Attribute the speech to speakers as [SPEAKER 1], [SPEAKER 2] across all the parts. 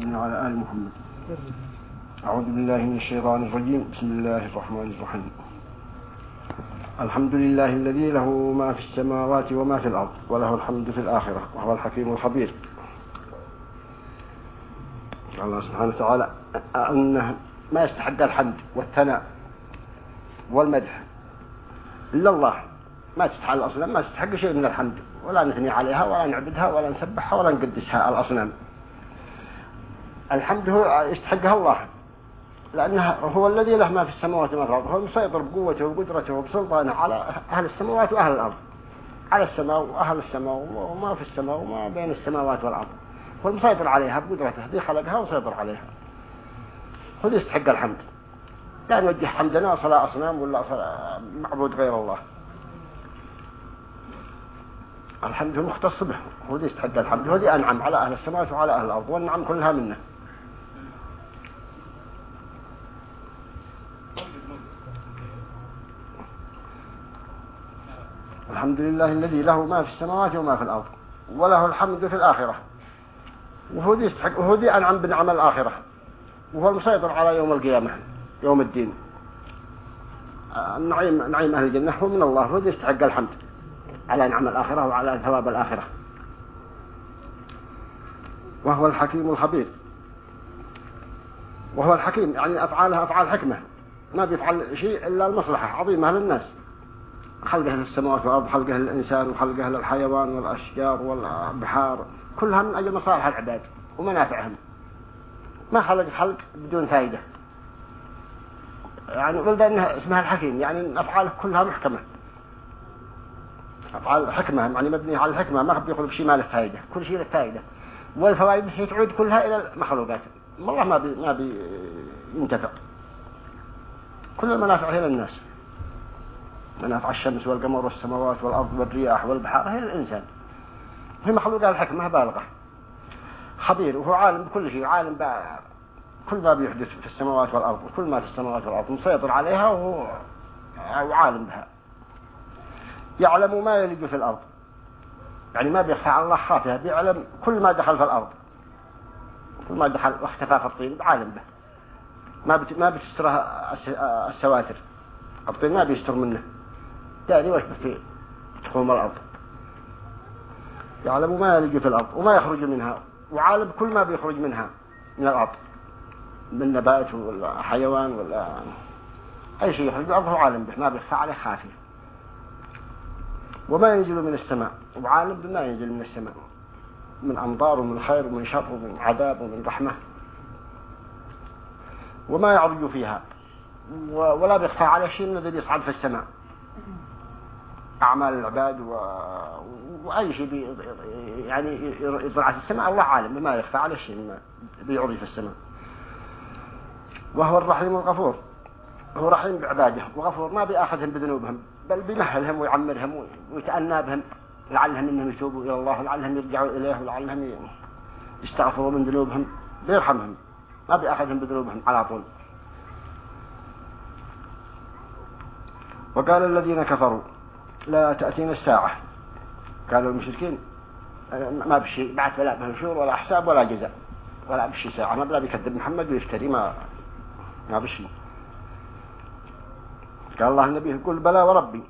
[SPEAKER 1] وعلى آل محمد أعوذ بالله من الشيطان الرجيم بسم الله الرحمن الرحيم الحمد لله الذي له ما في السماوات وما في الأرض وله الحمد في الآخرة وهو الحكيم الخبير الله سبحانه وتعالى أنه ما يستحق الحمد والثناء والمدح إلا الله ما تستحق الأصنام ما تستحق شيء من الحمد ولا نثني عليها ولا نعبدها ولا نسبحها ولا نقدسها الأصنام الحمد هو يستحقها الله لأنه هو الذي له ما في السماوات وما في الأرض هو مسيطر بقوته وقدرته وبسلطانه على أهل السماوات وأهل الأرض على السماء وأهل السماء وما في السماء وما بين السماوات والأرض هو المسيطر عليها بقدرته ذي خلقها وسيطر عليها هو يستحق الحمد لا نوجه حمدنا صلاة أصنام ولا صلاة معبود غير الله الحمد هو مختص به هو يستحق الحمد هو أنعم على أهل السماوات وعلى أهل الأرض والنعم كلها منه الحمد لله الذي له ما في السماوات وما في الأرض وله الحمد في الآخرة وهو دي يستحق وهو دي أنعم بنعم الآخرة وهو المسيطر على يوم القيامة يوم الدين النعيم آه، نعيم أهل الجنة هو من الله هو دي يستحق الحمد على نعم الآخرة وعلى ثواب الآخرة وهو الحكيم الخبير وهو الحكيم يعني أفعالها أفعال حكمة ما بيفعل شيء إلا المصلحة عظيمة للناس خلق أهل السماوات والأرض خلق أهل الإنسان وخلق أهل الحيوان والأشجار والبحار كلها من أجل مصالح العباد ومنافعهم ما خلق خلق بدون فائدة يعني قلت أنها اسمها الحكيم يعني أفعاله كلها محكمة أفعال حكمة يعني مبنية على الحكمة ما بيخلق شيء ما له فائدة كل شيء له فائدة والفوائد هي تعود كلها إلى المخلوقات والله ما بي ما بينتفع كل المنافع هي للناس منافع الشمس والقمر والسماوات والأرض والرياح والبحار هي الإنسان هي مخلوقة الحكمة بالغة خبير وهو عالم بكل شيء عالم كل ما بيحدث في السماوات والأرض وكل ما في السماوات والأرض مسيطر عليها وهو يعني عالم بها يعلم ما يلج في الأرض يعني ما بيخفى على الله خافها بيعلم كل ما دخل في الأرض كل ما دخل واختفى في الطين عالم به ما ما بتستره السواتر الطين ما بيستر منه واش والتسليم تخوم الأرض يعلم ما يلج في الأرض وما يخرج منها وعالم كل ما بيخرج منها من الأرض من نبات ولا حيوان ولا أي شيء يخرج الأرض هو عالم به ما بيخفى عليه خافي وما ينزل من السماء وعالم بما ينزل من السماء من أمطار ومن خير ومن شر ومن عذاب ومن رحمة وما يعرج فيها ولا بيخفى عليه شيء من الذي يصعد في السماء أعمال العباد و... وأي شيء بي... يعني يطلع في السماء الله عالم بما يخفى على شيء بيعري في السماء وهو الرحيم الغفور هو رحيم بعباده وغفور ما بيأخذهم بذنوبهم بل بيمهلهم ويعمرهم ويتأنى بهم لعلهم انهم يتوبوا الى الله لعلهم يرجعوا اليه لعلهم يستغفروا من ذنوبهم بيرحمهم ما بيأخذهم بذنوبهم على طول وقال الذين كفروا لا تأتينا الساعة قالوا المشركين ما بشي بعد لا بهشور ولا حساب ولا جزاء ولا بشي ساعة ما بلا بيكذب محمد ويفتري ما ما بشي قال الله النبي يقول بلى وربي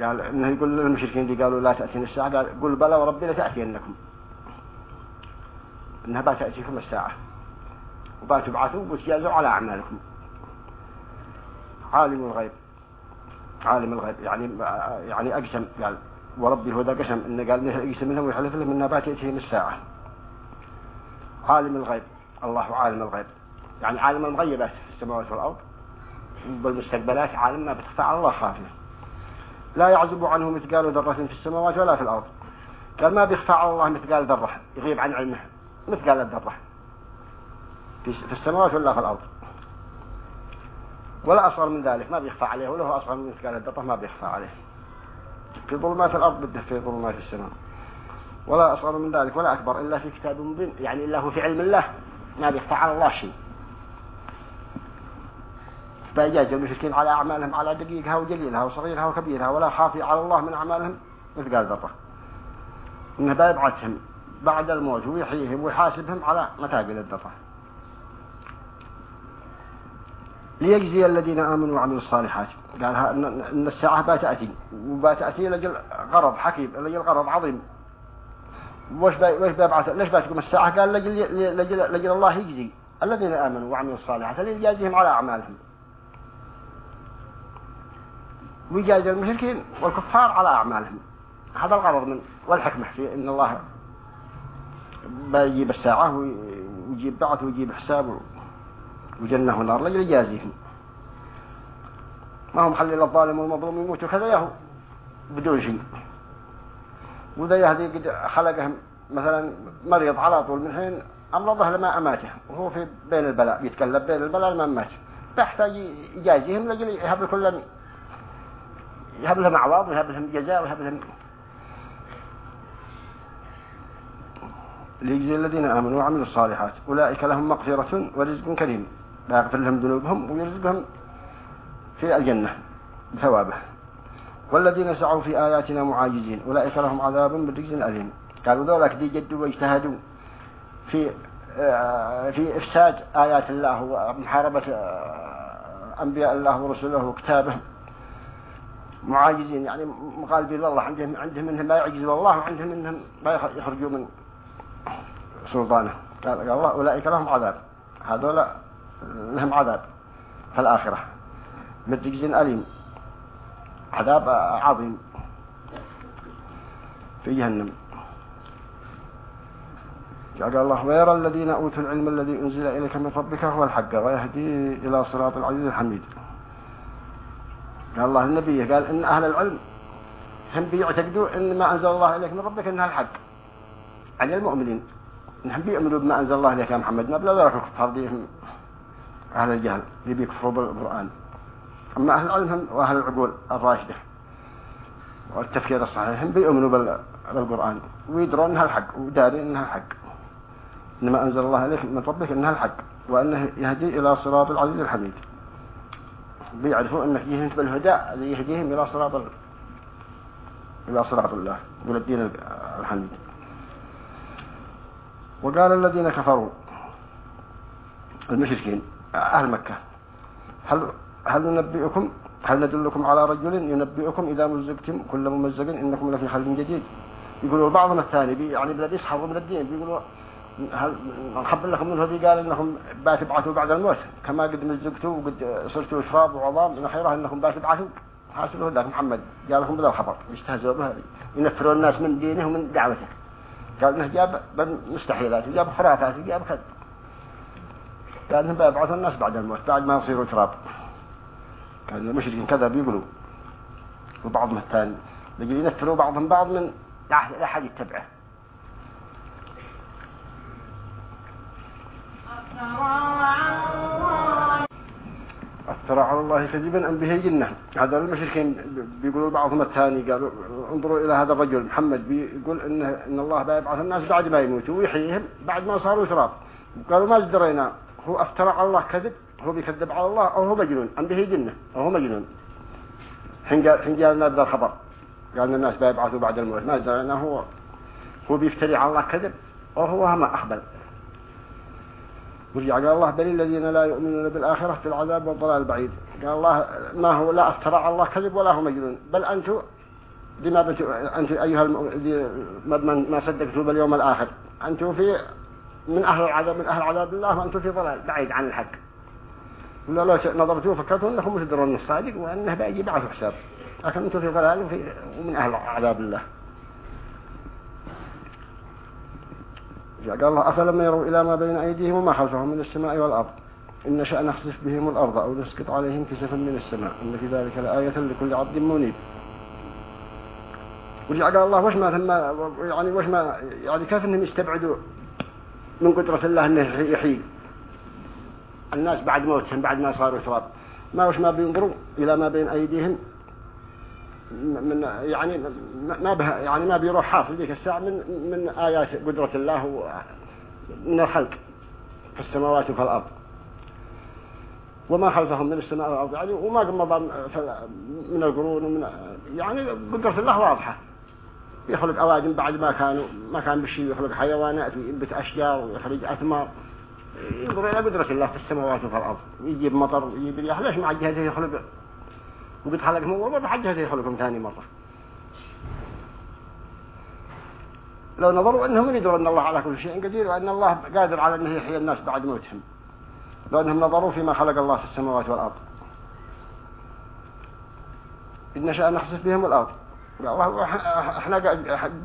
[SPEAKER 1] قال انه يقول للمشركين اللي قالوا لا تأتينا الساعة قال قل بلى وربي لتأتينكم انها تأتيكم الساعة وبتبعثوا وتجازوا على أعمالكم عالم الغيب عالم الغيب يعني يعني اقسم قال ورب الهدى قسم انه قال يقسم منها ويحلف له من نبات ياتيه من الساعه عالم الغيب الله عالم الغيب يعني عالم المغيبات في السماوات والارض بالمستقبلات عالم ما بتخفى على الله خافيه لا يعزب عنه مثقال ذرة في السماوات ولا في الأرض قال ما بيخفى على الله مثقال ذرة يغيب عن علمه مثقال الذرة في السماوات ولا في الأرض ولا أصغر من ذلك ما بيخفى عليه وله أصغر من مثقال الدطة ما بيخفى عليه في ظلمات الأرض بده في ظلمات السماء ولا أصغر من ذلك ولا أكبر إلا في كتاب مبين يعني إلا هو في علم الله ما بيخفى على الله شيء فإجاز المشركين على أعمالهم على دقيقها وجليلها وصغيرها وكبيرها ولا خافي على الله من أعمالهم مثقال دطه إنه بيبعثهم بعد الموت ويحييهم ويحاسبهم على متاقل الدطة ليجزي الذين آمنوا وعملوا الصالحات قال أن الساعة باتأتي وباتأتي لجل غرض حكيم لجل غرض عظيم وش وش بيبعث ليش بتقوم الساعة قال لجل لجل, لجل الله يجزي الذين آمنوا وعملوا الصالحات ليجازيهم على أعمالهم ويجازي المشركين والكفار على أعمالهم هذا الغرض من والحكمة في إن الله بيجيب الساعة ويجيب بعث ويجيب حساب الجنة والنار لأجل يجازيهم ما هم خلي الظالم والمظلوم يموتوا كذا يهو بدون شيء وذا يهدي قد خلقهم مثلا مريض على طول من حين أمرضه لما أماته وهو في بين البلاء يتكلم بين البلاء لما مات فيحتاج يجازيهم لأجل يهب لكل يهب لهم أعواض ويهب لهم جزاء ويهب لهم ليجزي الذين آمنوا وعملوا الصالحات أولئك لهم مغفرة ورزق كريم فيغفر لهم ذنوبهم ويرزقهم في الجنة بثوابه والذين سعوا في آياتنا معاجزين أولئك لهم عذاب من رجز أليم قالوا ذلك دي جدوا واجتهدوا في آه، في إفساد آيات الله ومحاربة آه، أنبياء الله ورسله وكتابه معاجزين يعني مغالبين لله عندهم عندهم منهم ما يعجز الله وعندهم منهم ما يخرجوا من سلطانه قال الله أولئك لهم عذاب هذولا لهم عذاب في الآخرة من رجز أليم عذاب عظيم في جهنم قال الله ويرى الذين أوتوا العلم الذي أنزل إليك من ربك هو الحق ويهدي إلى صراط العزيز الحميد قال الله النبي قال إن أهل العلم هم بيعتقدوا إن ما أنزل الله إليك من ربك إنها الحق على المؤمنين نحن بيؤمنوا بما أنزل الله إليك يا محمد ما بلا ذلك الكفار أهل الجهل اللي بيكفروا بالقرآن أما أهل العلم وأهل العقول الراشدة والتفكير الصحيح هم بيؤمنوا بالقرآن ويدرون أنها الحق ودارين أنها الحق إنما أنزل الله إليك من ربك أنها الحق وأنه يهدي إلى صراط العزيز الحميد بيعرفوا أنك يهدي بالهدى اللي يهديهم إلى صراط ال... إلى صراط الله إلى الدين الحميد وقال الذين كفروا المشركين أهل مكة هل هل ننبئكم هل ندلكم على رجل ينبئكم إذا مزقتم كل ممزق إنكم لفي حل جديد يقولوا بعضهم الثاني يعني بدأ يسحبوا من الدين بيقولوا هل نخبر لكم منه قال إنهم باتبعثوا بعد الموت كما قد مزقتوا وقد صرتوا شراب وعظام إن حيره إنكم باتبعثوا حاسبه ذاك محمد جاء لهم بهذا الخبر يستهزوا به ينفرون الناس من دينه ومن دعوته قال إنه جاب مستحيلات وجاب خرافات وجاب خذ لأنهم بيبعثوا الناس بعد الموت بعد ما يصيروا تراب قال المشركين كذا بيقولوا وبعضهم الثاني بيجي ينفروا بعضهم بعض من لا أحد يتبعه أثر على الله كذبا أم به جنة هذا المشركين بيقولوا بعضهم الثاني قالوا انظروا إلى هذا الرجل محمد بيقول إن, إن الله بيبعث الناس بعد ما يموتوا ويحييهم بعد ما صاروا تراب قالوا ما ازدرينا هو افترى على الله كذب هو بيكذب على الله أو هو مجنون أم به جنة أو هو مجنون حين قال حين قال لنا هذا الخبر قال الناس بيبعثوا بعد الموت ما زال هو هو بيفتري على الله كذب أو هو ما أخبل ورجع قال الله بل الذين لا يؤمنون بالآخرة في العذاب والضلال البعيد قال الله ما هو لا افترى على الله كذب ولا هو مجنون بل أنتم لما أنت أيها الم... ما صدقتوا باليوم الآخر أنتم في من أهل العذاب من أهل عذاب الله وأنتم في ضلال بعيد عن الحق ولا لو نظرتم وفكرتم أنكم مش تدرون الصادق وأنه بيجي بعث حساب لكن أنتم في ضلال ومن أهل عذاب الله قال الله أفلم يروا إلى ما بين أيديهم وما خلفهم من السماء والأرض إن شاء نخسف بهم الأرض أو نسقط عليهم كسفا من السماء إن في ذلك لآية لكل عبد منيب وجاء قال الله وش ما ثم يعني وش ما يعني كيف انهم يستبعدوا من قدرة الله أنه يحيي الناس بعد موتهم بعد ما صاروا تراب ما وش ما بينظروا إلى ما بين أيديهم من يعني ما بها يعني ما بيروح حاصل ذيك الساعة من من آيات قدرة الله من الخلق في السماوات وفي الأرض وما خلفهم من السماء والأرض يعني وما قم من القرون ومن يعني قدرة الله واضحة يخلق أوادم بعد ما كانوا ما كان بشيء يخلق حيوانات وينبت أشجار ويخرج أثمار ينظر إلى قدرة الله في السماوات وفي الأرض يجيب مطر ويجيب رياح ليش مع جهته يخلق وقد خلقهم أول مرة جهته يخلقهم ثاني مرة لو نظروا أنهم يدروا أن الله على كل شيء قدير وأن الله قادر على أنه يحيي الناس بعد موتهم لو أنهم نظروا فيما خلق الله في السماوات والأرض إن شاء نخسف بهم الأرض احنا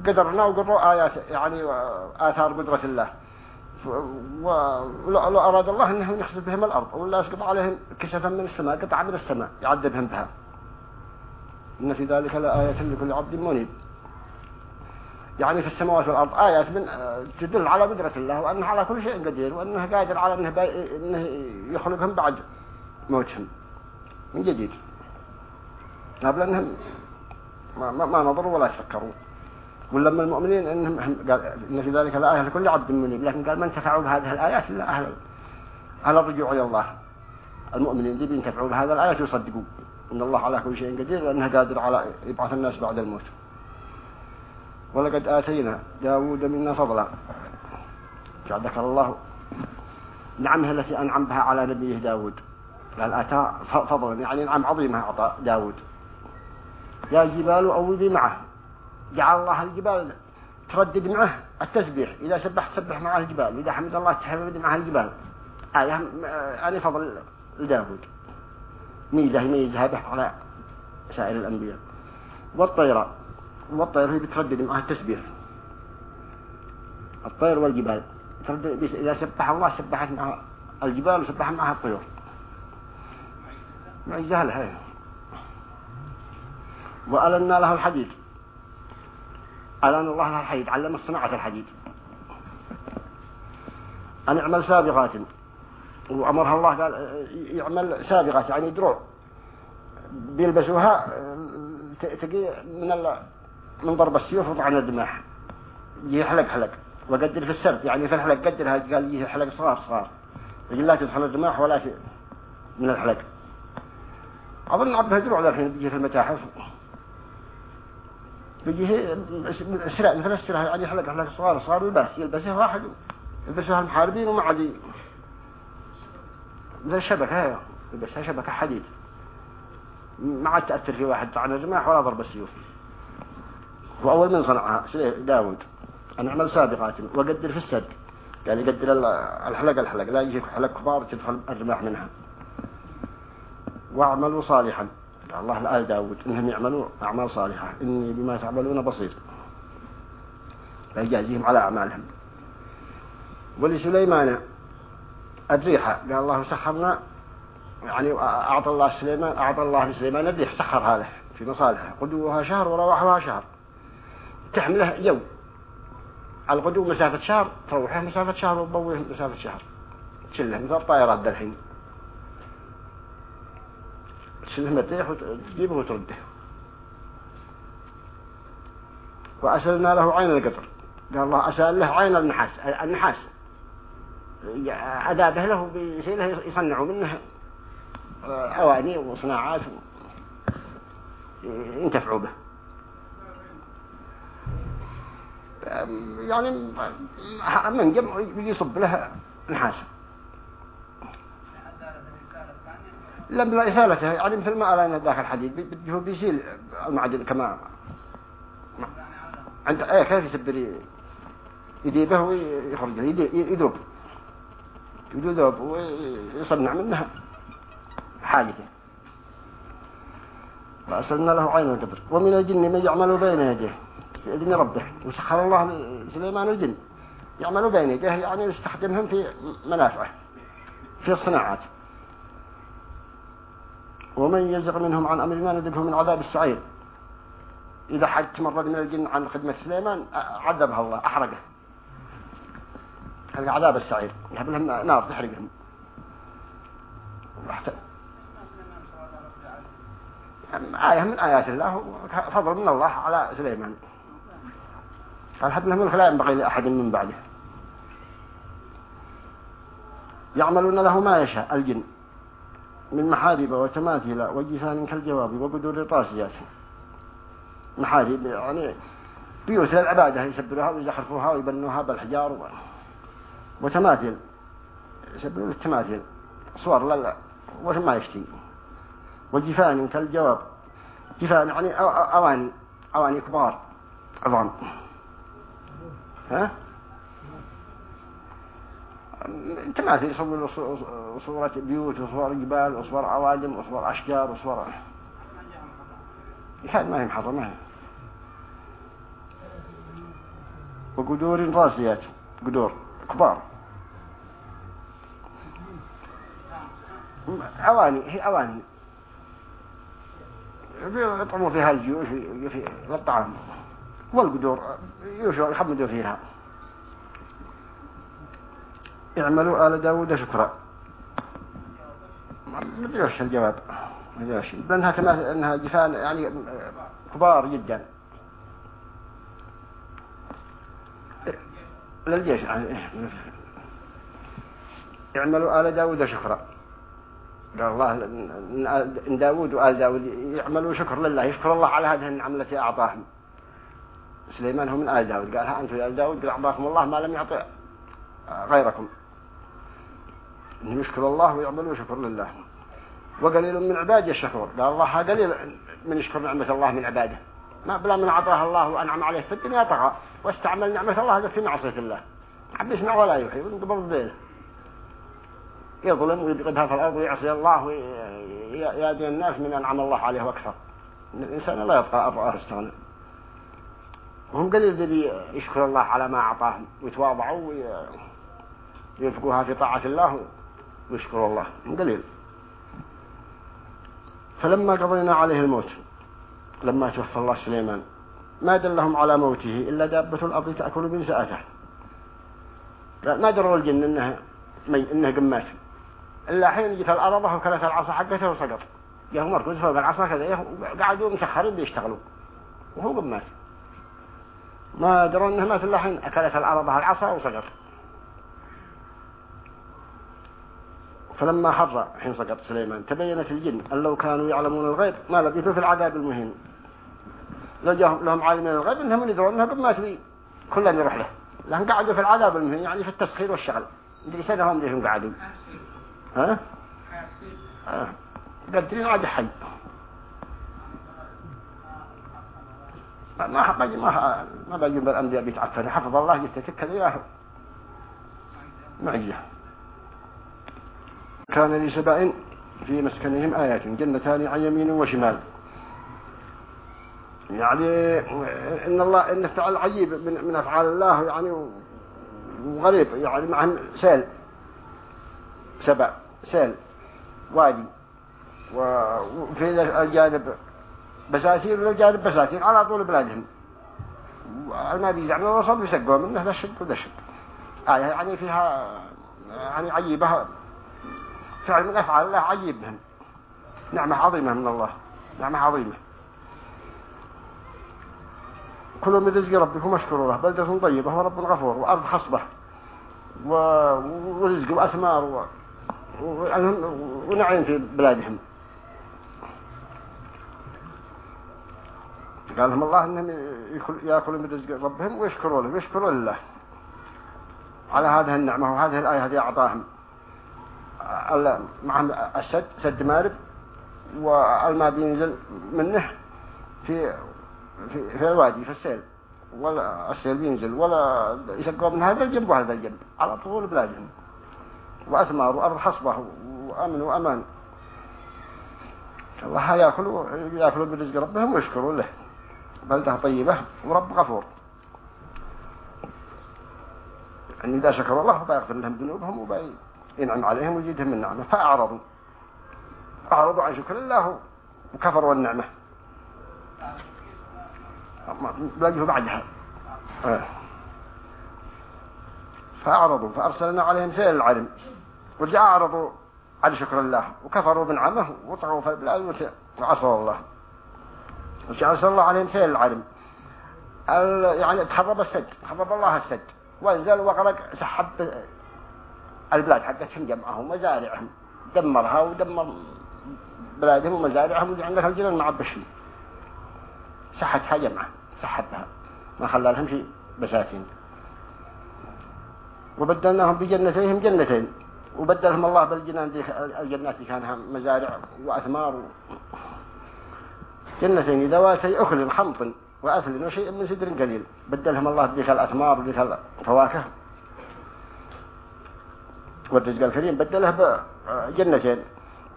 [SPEAKER 1] قدرنا وقروا آيات يعني آثار قدرة الله ولو أراد الله أنه يخسف بهم الأرض ولا يسقط عليهم كشفا من السماء قطعة من السماء يعذبهم بها إن في ذلك لآيات لكل عبد منيب يعني في السماوات والأرض آيات من تدل على قدرة الله وأنه على كل شيء قدير وأنه قادر على أنه, إنه يخلقهم بعد موتهم من جديد قبل أنهم ما, ما نظروا ولا فكروا ولما المؤمنين إنهم قال إن في ذلك الآية لكل عبد منيب لكن قال ما انتفعوا بهذه الآيات إلا أهل على الرجوع إلى الله المؤمنين دي بينتفعوا بهذه الآيات يصدقوا إن الله على كل شيء قدير وأنه قادر على يبعث الناس بعد الموت ولقد آتينا داود منا فضلا ذكر الله نعمه التي أنعم بها على نبيه داود قال أتى فضلا يعني نعم عظيمة أعطى داود يا جبال أوبي معه جعل الله الجبال تردد معه التسبيح إذا سبح تسبح معه الجبال إذا حمد الله تحمد معه الجبال آية آه، أنا فضل لداود ميزة يميزها به على سائر الأنبياء والطيرة والطير هي بتردد معه التسبيح الطير والجبال إذا سبح الله سبحت معه الجبال وسبح معها الطيور معجزة لها وألنا له الحديد ألنا الله له الحديد علم صناعة الحديد أن يعمل سابغات وأمرها الله قال يعمل سابقات يعني دروع بيلبسوها تقي من من ضرب السيوف وطعن الدماح يحلق حلق وقدر في السرد يعني في الحلق قدرها قال يجي حلق صغار صغار يقول لا تدخل الدماح ولا من الحلق أظن عبدها دروع الحين يجي في المتاحف بيجي أسرع مثلا أسرع يعني حلق حلق صغار صار يلبس يلبسه واحد يلبسها المحاربين وما عاد مثل الشبكة هي يلبسها شبكة حديد ما عاد تأثر في واحد طعن الرماح ولا ضرب السيوف وأول من صنعها داود أنا أعمل سابقات وأقدر في السد يعني يقدر الحلق الحلق لا يجيك حلق كبار تدخل الرماح منها واعملوا صالحا الله الآية داود إنهم يعملوا أعمال صالحة إني بما تعملون بصير فيجازيهم على أعمالهم ولسليمان الريحة قال الله سخرنا يعني أعطى الله سليمان أعطى الله لسليمان الريح سخرها له في مصالحه قدوها شهر ورواحها شهر تحمله يوم على القدوم مسافة شهر تروحه مسافة شهر وتضويه مسافة شهر تشله مثل الطائرات الحين تشيل المتاح وتجيبه وترده وأسألنا له عين القطر قال الله أسأل له عين النحاس النحاس عذابه له بشيء يصنعوا منه آه، أواني وصناعات ينتفعوا به يعني من جمع يصب له نحاسه لا بلا يعني مثل ما أنا داخل حديد هو بيشيل المعدن كما عند ايه كيف يسبر يديبه ويخرج يدوب يدوب ويصنع منها حادثة فأرسلنا له عين القبر ومن الجن من يعمل بين يديه بإذن ربه وسخر الله سليمان الجن يعمل بين يديه يعني يستخدمهم في منافعه في الصناعات ومن يزغ منهم عن أمرنا ندبه من عذاب السعير إذا حد تمرد من الجن عن خدمة سليمان عذبها الله أحرقه هذا عذاب السعير يحب لهم نار تحرقهم آية من آيات الله فضل من الله على سليمان قال هب لهم لا ينبغي لأحد من بعده يعملون له ما يشاء الجن من محارب وتماثيل وجفان كالجواب وقدور طاسيات محارب يعني بيوت للعبادة يسبروها ويزخرفوها ويبنوها بالحجار وتماثيل يسبرون التماثيل صور لا وش ما يشتي وجفان كالجواب جفان يعني أواني أواني كبار عظام ها تماثيل يصورون صورة بيوت وصور جبال وصور عوادم وصور أشجار وصور هذا ما هي محضر ما هي وقدور راسيات قدور كبار أواني هي أواني يطعموا فيها الجيوش في الطعام والقدور يحمدوا فيها اعملوا آل داود شكرا ما ادري وش الجواب ما ادري وش لانها كما انها جفان يعني كبار جدا للجيش اعملوا آل داود شكرا قال الله ان داود وآل داود يعملوا شكر لله يشكر الله على هذه النعم التي أعطاهم سليمان هو من آل داود قالها أنتم يا آل داود أعطاكم الله ما لم يعطي غيركم انه يشكر الله ويعمل شكر لله وقليل من عباده الشكور قال الله قليل من يشكر نعمة الله من عباده ما بلا من عطاه الله وأنعم عليه في الدنيا طغى واستعمل نعمة الله هذا في معصية الله عم يسمع ولا يحيي وينقبض بينه يظلم ويبغضها في الأرض ويعصي الله ويادي الناس من أنعم الله عليه وأكثر إن الإنسان لا يبقى أبغاه استغنى وهم قليل اللي يشكر الله على ما أعطاهم ويتواضعوا ويفقوها في طاعة الله يشكر الله من قليل فلما قضينا عليه الموت لما توفى الله سليمان ما دلهم على موته إلا دابة الأرض تأكل من سأته ما دروا الجن إنه, مي إنه قمات إلا حين جت الأرض وكلت العصا حقته وسقط جاهم مركز فوق العصا كذا قعدوا مسخرين بيشتغلوا وهو قمات ما دروا إنه مات إلا حين أكلت الأرض العصا وسقط فلما حر حين سقط سليمان تبينت الجن أن لو كانوا يعلمون الغيب ما لقيتوا في العذاب المهين لو جاهم لهم عالمين الغيب انهم يدرون انها قد ما تبي كلهم يروح له لهم قعدوا في العذاب المهين يعني في التسخير والشغل مدري سنة هم ليهم قعدوا ها؟ ها؟ آه. قدرين عاد حي ما بجي ما ما بجيب الأنبياء بيتعفن حفظ الله جبت كذا معجزة كان لسبع في مسكنهم آيات جنتان عن يمين وشمال يعني إن الله إن فعل عجيب من, من أفعال الله يعني وغريب يعني معهم سيل سبع سيل وادي وفي الجانب بساتين وفي الجانب بساتين على طول بلادهم ما بيزعموا وصل بيسقوا منه ده شب وده شب آية يعني فيها يعني عجيبة فعل الله على الله عجيب بهم نعمة عظيمة من الله نعمة عظيمة كلوا من رزق ربكم واشكروا له بلدة طيبة ورب غفور وأرض حصبة و... ورزق وأثمار و... ونعين ونعيم في بلادهم قال لهم الله انهم ياكلوا من رزق ربهم ويشكروا له ويشكروا لله على هذه النعمة وهذه الآية هذه أعطاهم معهم السد سد مارب والماء بينزل منه في في, في الوادي في السيل ولا السيل بينزل ولا يشقوا من هذا الجنب وهذا الجنب على طول بلادهم وأثمار وأرض حصبة وأمن وأمان الله يأكلوا يأكلوا برزق ربهم ويشكروا له بلدة طيبة ورب غفور أن إذا شكروا الله فيغفر لهم ذنوبهم وبعيد ينعم عليهم ويزيدهم من نعمه فاعرضوا اعرضوا عن شكر الله وكفروا النعمه بلاقيه بعدها آه. فاعرضوا فارسلنا عليهم سيل العلم ورجع اعرضوا عن شكر الله وكفروا بنعمه وطعوا في البلاد وعصوا الله ورجع ارسل الله عليهم سيل العلم يعني تخرب السد خرب الله السد وانزل وغرق سحب البلاد حقتهم جمعهم مزارعهم دمرها ودمر بلادهم ومزارعهم وجعل لها الجنان معبشين سحتها جمعة سحبها ما خلى لهم شيء بساتين وبدلناهم بجنتيهم جنتين وبدلهم الله بالجنان دي الجنات اللي كانها مزارع وأثمار جنتين ذواتي أخل خمط وأثل وشيء من سدر قليل بدلهم الله بذيك الأثمار وذيك الفواكه والرزق الكريم بدله بجنتين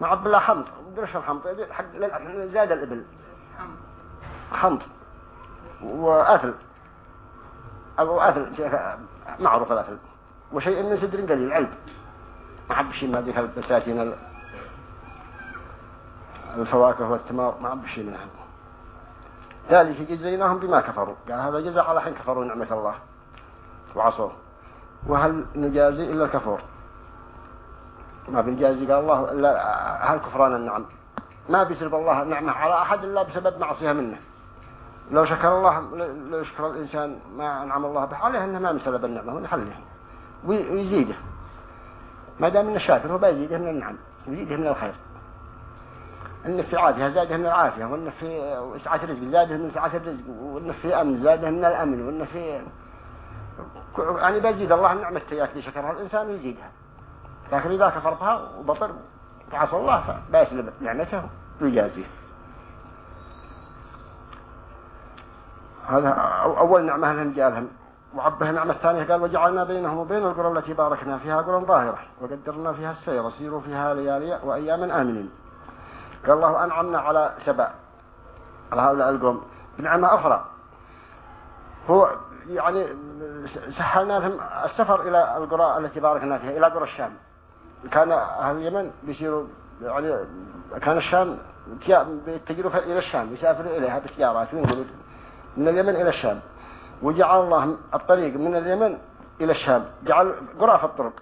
[SPEAKER 1] مع عبد الله حمض درش الحمض حق زاد الإبل حمض وأثل أو أثل معروف الأثل وشيء من سدر قليل علب ما شيء ما ذيك البساتين الفواكه والتمار ما شيء منها ذلك جزيناهم بما كفروا قال هذا جزاء على حين كفروا نعمة الله وعصوا وهل نجازي إلا الكفور ما بالجازي قال الله إلا كفران النعم ما بيسلب الله نعمه على أحد إلا بسبب معصية منه لو شكر الله لو شكر الإنسان ما أنعم الله به عليه إنه ما مسلب النعمة ونحلها ويزيده ما دام إنه شاكر هو بيزيده من النعم يزيده من الخير إنه في عافية زاده من العافية وإنه في سعة رزق زاده من سعة الرزق وإنه في أمن زاده من الأمن وإنه في يعني بيزيد الله النعمة التي شكرها الإنسان ويزيدها لكن إذا كفرتها وبطر عصى الله فبأسلم نعمته ويجازيه هذا أول نعمة لهم جالهم وعبه النعمة الثانية قال وجعلنا بينهم وبين القرى التي باركنا فيها قرى ظاهرة وقدرنا فيها السير سيروا فيها ليالي وأياما آمنين قال الله أنعمنا على سبع على هؤلاء القوم بنعمة أخرى هو يعني سهلنا لهم السفر إلى القرى التي باركنا فيها إلى قرى الشام كان أهل اليمن بيسيروا يعني كان الشام بيتجروا إلى الشام يسافروا إليها بالسيارات وينقلوا من اليمن إلى الشام وجعل الله الطريق من اليمن إلى الشام جعل قرى في الطرق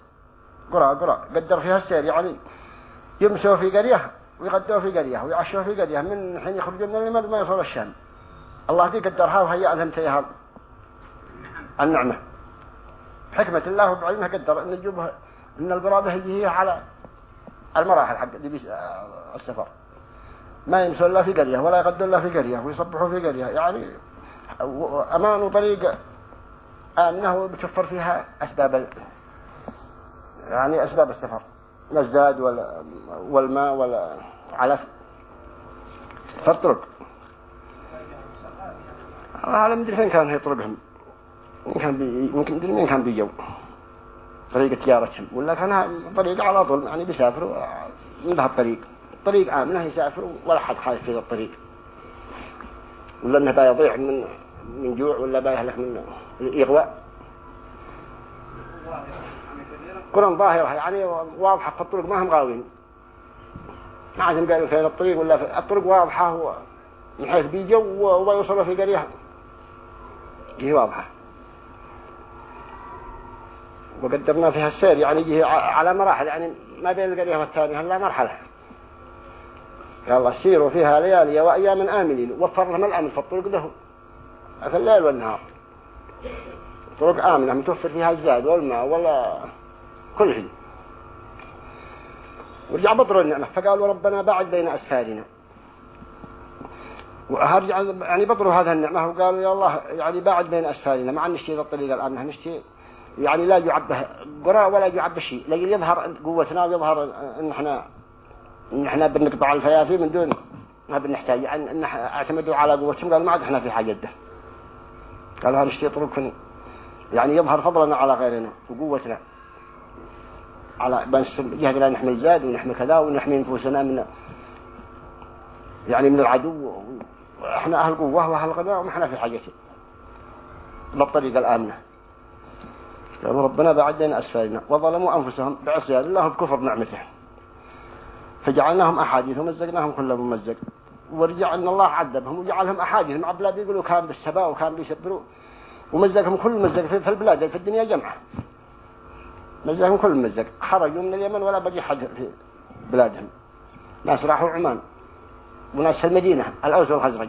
[SPEAKER 1] قرى قرى قدر فيها السير يعني يمسوا في قرية ويغدوا في قرية ويعشوا في قرية من حين يخرجوا من اليمن ما يصل الشام الله دي قدرها وهيأ لهم تيها النعمة حكمة الله بعلمها قدر أن يجيبها ان القرابه هي هي على المراحل حق آه، السفر ما يمشوا الا في قريه ولا يغدوا الا في قريه ويصبحوا في قريه يعني امان وطريق أنه بتشفر فيها اسباب يعني اسباب السفر الزاد والماء والعلف فالطرق الله ما مدري فين كان يطرقهم مين كان ممكن مدري مين كان بيجوا طريق تجارتهم ولا كان طريق على طول يعني بيسافروا من بهالطريق طريق آمنة يسافروا ولا حد خايف في الطريق ولا انه بيضيع من من جوع ولا بيهلك من الإغواء كلهم ظاهرة يعني واضحة في الطرق ما هم غاوين ما عادهم قالوا فين الطريق ولا في الطرق واضحة من حيث بيجوا ويوصلوا في قرية هي واضحة وقدرنا فيها السير يعني يجي على مراحل يعني ما بين القرية والثانية هلا مرحلة الله سيروا فيها ليالي وأيام آمنين وفر لهم الأمن في الطرق لهم في الليل والنهار طرق آمنة متوفر فيها الزاد والماء ولا كل شيء ورجع بطر النعمة فقالوا ربنا بعد بين أسفارنا وهرجع يعني بطروا هذه النعمة وقالوا يا الله يعني بعد بين أسفارنا مع نشتي ذا الطريق الآن نشتي يعني لا يعبه قراء ولا يعبه شيء لكن يظهر قوتنا ويظهر ان احنا ان احنا بنقطع الفيافي من دون ما بنحتاج يعني ان اعتمدوا على قوتهم قال ما عاد احنا في حاجه ده قالوا هذا الشيء يتركنا يعني يظهر فضلنا على غيرنا وقوتنا على جهدنا نحمي الزاد ونحمي كذا ونحمي انفسنا من يعني من العدو احنا اهل قوه واهل غنى احنا في حاجه بالطريقه الامنه قالوا ربنا بعد بين أسفلنا وظلموا أنفسهم بعصيان الله بكفر نعمته فجعلناهم أحاديث ومزقناهم كل ممزق ورجع أن الله عذبهم وجعلهم أحاديث مع بلاد يقولوا كان بالسباء وكان بيشبروا ومزقهم كل مزق في البلاد في الدنيا جمعة مزقهم كل مزق خرجوا من اليمن ولا بقي حد في بلادهم ناس راحوا عمان وناس في المدينة الأوس والخزرج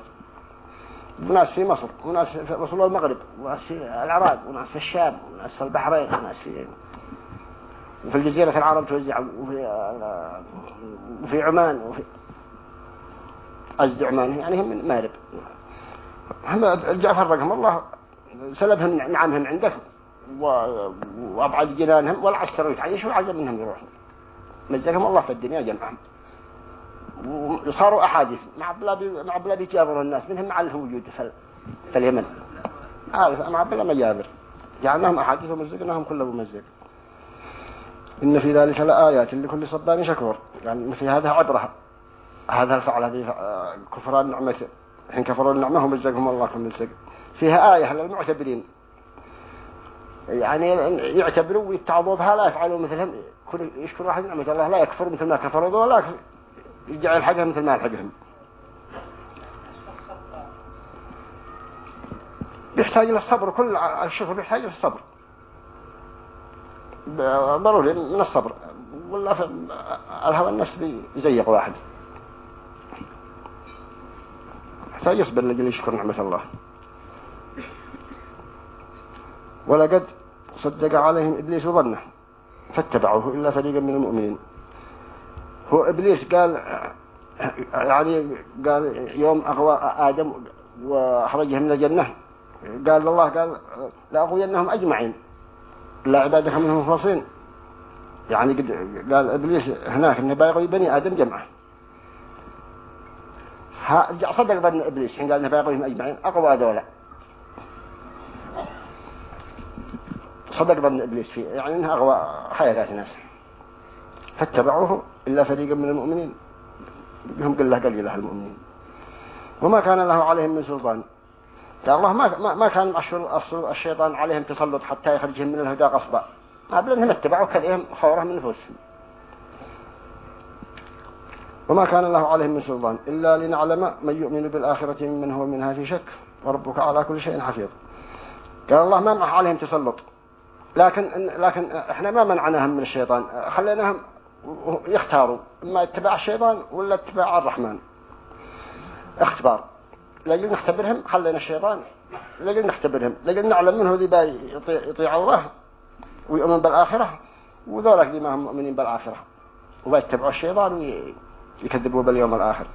[SPEAKER 1] وناس في مصر وناس وصلوا المغرب وناس في العراق وناس في الشام وناس في البحرين وناس في وفي الجزيرة العرب توزع وفي وفي عمان وفي قصد عمان يعني هم من مارب هم الجعفر رقم الله سلبهم نعمهم عندك وأبعد جنانهم والعسكر يتعيش وعزم منهم يروحون مزقهم الله في الدنيا جمعهم وصاروا أحاديث مع بلا مع بلا بيجابروا الناس منهم مع الهوجود في, في اليمن عارف مع بلا مجابر جعلناهم أحاديث ومزقناهم كله بمزق إن في ذلك لآيات لكل صبان شكور يعني في هذا عبرة هذا الفعل هذه آه، كفران نعمة حين كفروا النعمة هم مزقهم الله كل مزق فيها آية للمعتبرين يعني يعتبروا ويتعظوا بها لا يفعلوا مثلهم كل يشكر واحد نعمة الله لا يكفر مثل ما كفروا ولا يجعل الحقها مثل ما الحقهم يحتاج الى الصبر كل الشغل يحتاج الى الصبر ضروري من الصبر ولا الهوى النفس بيزيق واحد يحتاج يصبر لجل يشكر نعمة الله ولقد صدق عليهم إبليس ظنه فاتبعوه إلا فريقا من المؤمنين هو إبليس قال يعني قال يوم أغوى آدم وأخرجه من الجنة قال الله قال لأغوينهم أجمعين لا عبادك منهم مخلصين يعني قال إبليس هناك إنه بيغوي بني آدم جمعه صدق ظن إبليس حين قال إنه بيغويهم أجمعين أقوى دولة صدق ظن إبليس فيه يعني إنها أغوى حياة الناس فاتبعوه إلا فريقا من المؤمنين هم قلة قليلة المؤمنين وما كان له عليهم من سلطان الله ما ما كان الشيطان عليهم تسلط حتى يخرجهم من الهدى قصبا ما بلنهم اتبعوا كليهم خوره من نفوسهم وما كان له عليهم من سلطان إلا لنعلم من يؤمن بالآخرة ممن هو منها في شك وربك على كل شيء حفيظ قال الله ما عليهم تسلط لكن لكن احنا ما منعناهم من الشيطان خليناهم يختاروا اما اتباع الشيطان ولا اتباع الرحمن اختبار لقل نختبرهم خلينا الشيطان لقل نختبرهم لقل نعلم منه ذي يطيع الله ويؤمن بالآخرة وذولك ذي ما هم مؤمنين بالآخرة ويتبعوا الشيطان ويكذبوا باليوم الآخر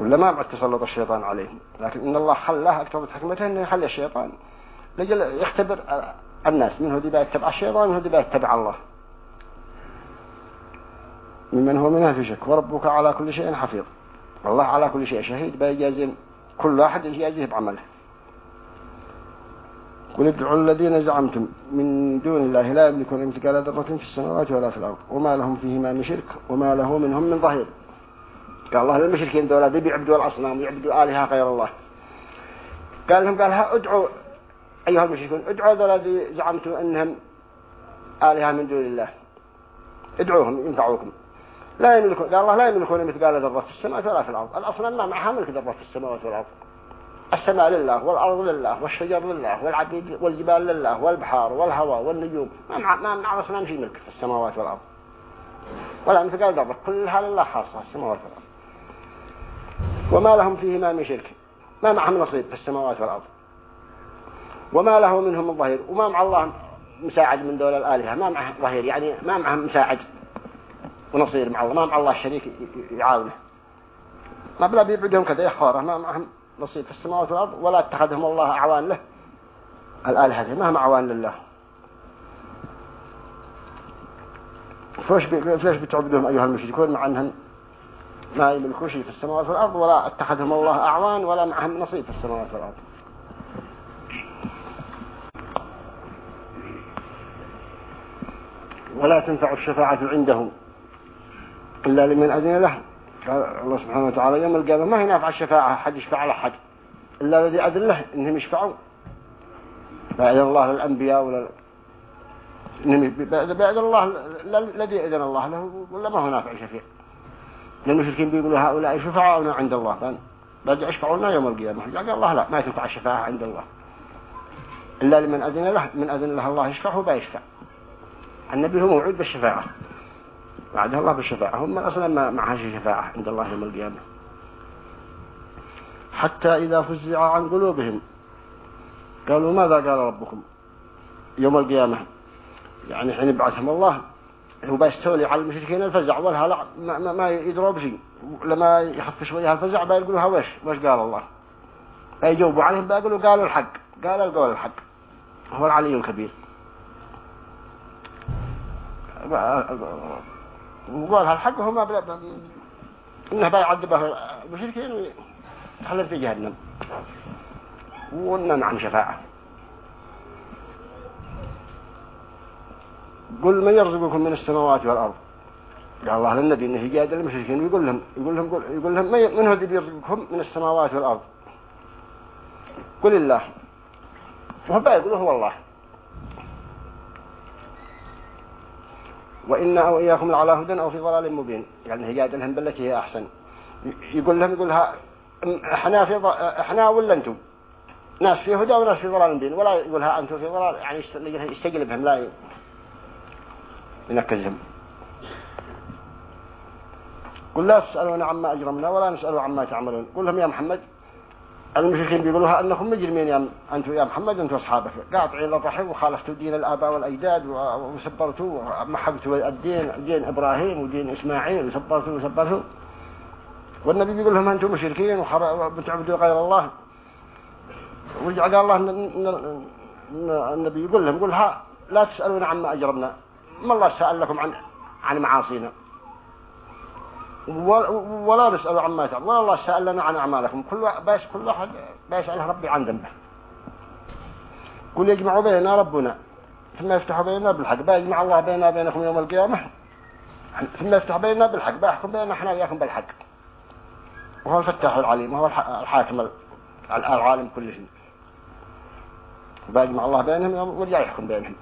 [SPEAKER 1] ولا ما بعد تسلط الشيطان عليهم لكن إن الله خلاه أكتبت حكمته إنه يخلي الشيطان لقل يختبر الناس منه ذي يتبع الشيطان ومنه ذي يتبع الله ممن هو منها في شك وربك على كل شيء حفيظ الله على كل شيء شهيد بيجازي كل واحد يجازيه بعمله قل ادعوا الذين زعمتم من دون الله لا يملكون امتكال ذرة في السماوات ولا في الأرض وما لهم فيهما من شرك وما له منهم من ظهير قال الله للمشركين دولا دي بيعبدوا الأصنام ويعبدوا آلهة غير الله قال لهم قال ادعوا أيها المشركون ادعوا الذي زعمتم أنهم آلهة من دون الله ادعوهم ينفعوكم لا يملكون الله لا يملكون مثقال ذرة في السماء ولا في الأرض الأصنام معها ملك ذرة في السماوات والأرض السماء لله والأرض لله والشجر لله والعبيد والجبال لله والبحار والهواء والنجوم ما مع ما مع الأصنام في ملك في السماوات والأرض ولا مثقال ذرة كلها لله خاصة السماوات والأرض وما لهم فيهما من شرك ما معهم نصيب في السماوات والأرض وما له منهم من ظهير وما مع الله مساعد من دول الآلهة ما معه ظهير يعني ما معهم مساعد ونصير مع الله ما مع الله شريك يعاونه ما بلا بيبعدهم كذا يخوره ما معهم نصيب في السماوات والأرض ولا اتخذهم الله أعوان له الآلهة ما هم أعوان لله فليش فليش بتعبدهم أيها المشركون مع أنهم ما يملكون شيء في السماوات والأرض ولا اتخذهم الله أعوان ولا معهم نصيب في السماوات والأرض ولا تنفع الشفاعة عنده إلا لمن أذن له قال الله سبحانه وتعالى يوم القيامة ما هي نافعة الشفاعة حد يشفع على حد إلا الذي أذن له إنهم يشفعون بأذن الله للأنبياء ولا بأذن الله الذي أذن الله له ولا ما هو نافع شفيع المشركين بيقولوا هؤلاء شفعاؤنا عند الله بعد يشفعونا يوم القيامة قال الله لا ما تنفع الشفاعة عند الله إلا لمن أذن له من أذن له الله يشفعه بيشفع النبي هو موعود بالشفاعة وعدها الله بالشفاعة هم أصلا ما معهاش شفاعة عند الله يوم القيامة حتى إذا فزع عن قلوبهم قالوا ماذا قال ربكم يوم القيامة يعني حين يبعثهم الله هو بيستولي على المشركين الفزع والهلع ما, ما, ما يدروا بشيء لما يخف شوية الفزع بيقولوا هواش وش قال الله بيجاوبوا عليهم بيقولوا قالوا الحق قال القول الحق هو العلي الكبير قولها الحق ما بلا إنه بيعذبه المشركين ويتحلل في جهنم ونمنع عن شفاعة قل من يرزقكم من السماوات والأرض قال الله للنبي انه يجاد المشركين ويقول لهم يقول لهم يقول لهم من هو الذي يرزقكم من السماوات والارض قل الله وهو يقول هو الله وإنا أو إياكم على هدى أو في ضلال مبين يعني هي قاعد لهم بلك هي أحسن يقول لهم يقول لها احنا في احنا ولا انتم ناس في هدى وناس في ضلال مبين ولا يقولها انتم في ضلال يعني يستقلبهم لا ينكزهم قل لا تسألون عما أجرمنا ولا نسأل عما تعملون قل لهم يا محمد المشركين بيقولوا لها انكم مجرمين يا يعني انتم يا محمد انتم اصحابك قاطعين لطحوا وخالفتوا دين الاباء والاجداد وسبرتوا ومحبتوا الدين دين ابراهيم ودين اسماعيل وسبرتوا وسبرتوا والنبي بيقول لهم انتم مشركين وبتعبدوا غير الله ورجع قال الله النبي يقول لهم قولها لا تسالون عما اجرمنا ما الله سال لكم عن عن معاصينا ولا نسأل عما تعمل ولا الله سألنا عن أعمالكم كل باش كل واحد باش بيسأله ربي عن ذنبه قل يجمعوا بيننا ربنا ثم يفتحوا بيننا بالحق يجمع الله بيننا بينكم يوم القيامة ثم يفتح بيننا بالحق يحكم بيننا احنا وياكم بالحق وهو الفتاح العليم وهو الحاكم العالم كل شيء يجمع الله بينهم ويرجع يحكم بينهم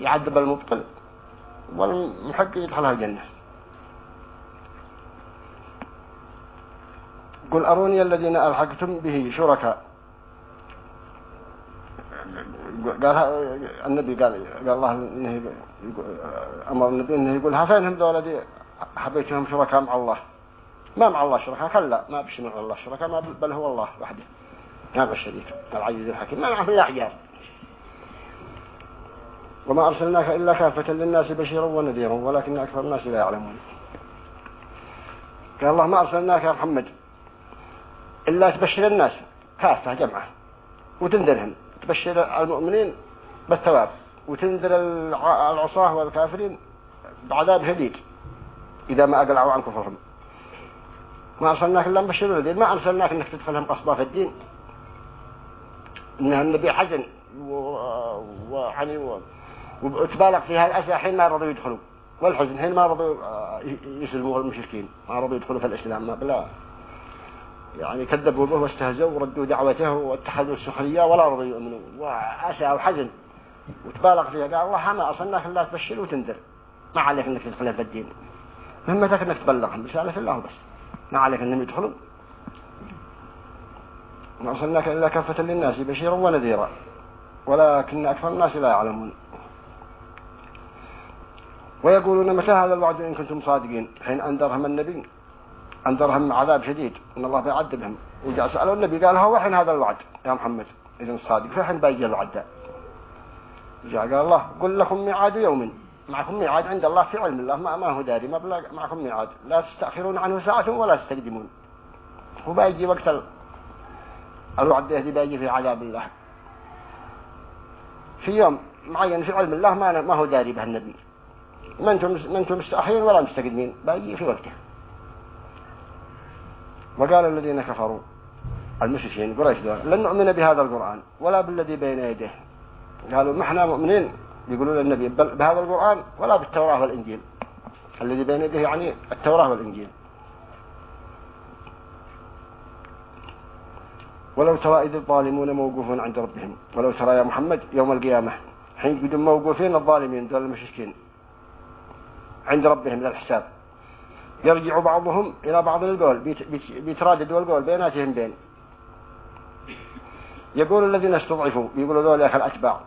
[SPEAKER 1] يعذب المبطل والمحق يدخلها الجنة قل أروني الذين ألحقتم به شركاء قال النبي قال قال الله انه امر النبي انه يقول ها فينهم ذولا دي حبيتهم شركاء مع الله ما مع الله شركاء كلا ما بش مع الله شركاء ما بل هو الله وحده ما بالشريك العزيز الحكيم ما معهم الا احجار وما ارسلناك الا كافة للناس بشيرا ونذيرا ولكن اكثر الناس لا يعلمون قال الله ما ارسلناك يا محمد إلا تبشر الناس كافة جمعة وتنذرهم تبشر المؤمنين بالثواب وتنذر العصاة والكافرين بعذاب شديد إذا ما أقلعوا عن كفرهم ما أرسلناك إلا مبشر الذين ما أرسلناك إنك تدخلهم قصبة في الدين إنها النبي حزن وحني و... و... وتبالغ في هالأسئلة حين ما رضوا يدخلوا والحزن حين ما رضوا آه، يسلموا المشركين ما رضوا يدخلوا في الإسلام ما بلا يعني كذبوا به واستهزوا وردوا دعوته واتخذوا السخرية ولا رضي يؤمنون وأسى وحزن وتبالغ فيها قال الله ما أصلناك إلا تبشر وتنذر ما عليك أنك تدخل في الدين مهمتك أنك تبلغهم رسالة الله بس ما عليك أنهم يدخلون ما أرسلناك إلا كافة للناس بشيرا ونذيرا ولكن أكثر الناس لا يعلمون ويقولون متى هذا الوعد إن كنتم صادقين حين أنذرهم النبي أنذرهم من عذاب شديد أن الله بيعذبهم وجاء سألوا النبي قال هو وحين هذا الوعد يا محمد إذا الصادق فحين بيجي الوعد جاء قال الله قل لكم ميعاد يوم معكم ميعاد عند الله في علم الله ما, ما هو داري مبلغ معكم ميعاد لا تستأخرون عنه ساعة ولا تستقدمون وبيجي وقت ال... الوعد الذي بيجي في عذاب الله في يوم معين في علم الله ما ما هو داري به النبي ما انتم ما انتم مستأخرين ولا مستقدمين بيجي في وقته وقال الذين كفروا المشركين قريش دول لن نؤمن بهذا القرآن ولا بالذي بين يديه قالوا ما احنا مؤمنين يقولون النبي بهذا القرآن ولا بالتوراة والإنجيل الذي بين يديه يعني التوراة والإنجيل ولو ترى إذ الظالمون موقوفون عند ربهم ولو ترى يا محمد يوم القيامة حين يقدم موقوفين الظالمين دول المشركين عند ربهم للحساب يرجع بعضهم إلى بعض القول بيتراددوا القول بيناتهم بين يقول الذين استضعفوا يقولوا ذول يا أخي الأتباع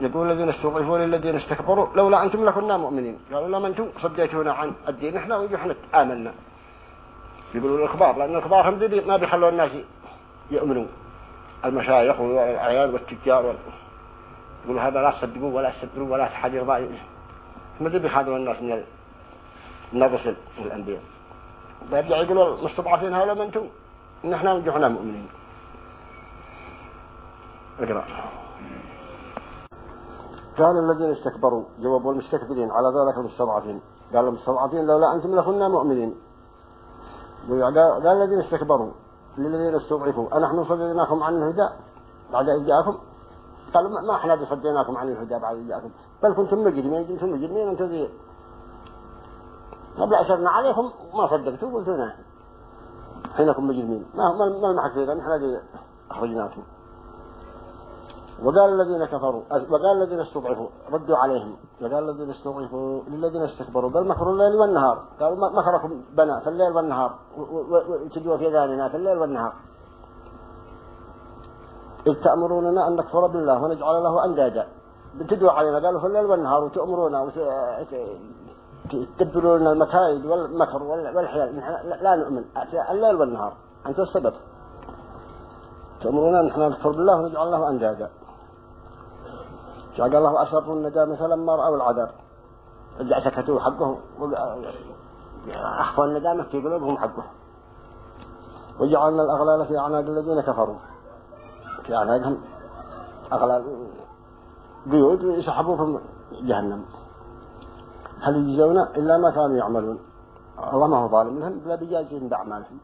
[SPEAKER 1] يقول الذين استضعفوا للذين استكبروا لولا أنتم لكنا مؤمنين قالوا لما أنتم صديتونا عن الدين إحنا ويجي آمنا يقولوا الكبار لأن الكبار هم دي ما بيخلوا الناس يؤمنوا المشايخ والأعيان والتجار وال... يقولوا هذا لا تصدقوا ولا تصدقوا ولا أحد يرضى ما دي بيخادروا الناس من في الأنبياء بيرجع يقول المستضعفين هؤلاء ما انتم نحن نجحنا مؤمنين اقرأ قال الذين استكبروا جوابوا المستكبرين على ذلك المستضعفين قال المستضعفين لولا أنتم لكنا مؤمنين قال الذين استكبروا للذين استضعفوا أنحن صديناكم عن الهدى بعد ان جاءكم قالوا ما احنا صديناكم عن الهدى بعد ان جاءكم بل كنتم مجرمين كنتم مجرمين انتم قبل أشرنا عليكم ما صدقتوا قلتوا نعم حينكم مجرمين ما ما المحك فينا نحن الذي أخرجناكم وقال الذين كفروا وقال الذين استضعفوا ردوا عليهم وقال الذين استضعفوا للذين استكبروا بل مكروا الليل والنهار قالوا مكركم بنا في الليل والنهار وتجوا في ذاننا في الليل والنهار إذ تأمروننا أن نكفر بالله ونجعل له أندادا تدعو علينا قالوا في الليل والنهار وتأمرونا تدبروا لنا المكائد والمكر والحيل نحن لا نؤمن الليل والنهار أنت السبب تأمرنا نحن نذكر بالله ونجعل الله انجازا جعل الله أسر النجاة مثلا ما رأوا العذاب رجع سكتوا حقهم أخفوا الندامة في قلوبهم حقهم وجعلنا الأغلال في أعناق الذين كفروا في أعناقهم أغلال قيود يسحبوهم في جهنم هل يجزون إلا ما كانوا يعملون الله ما هو ظالم منهم بل بجازهم بأعمالهم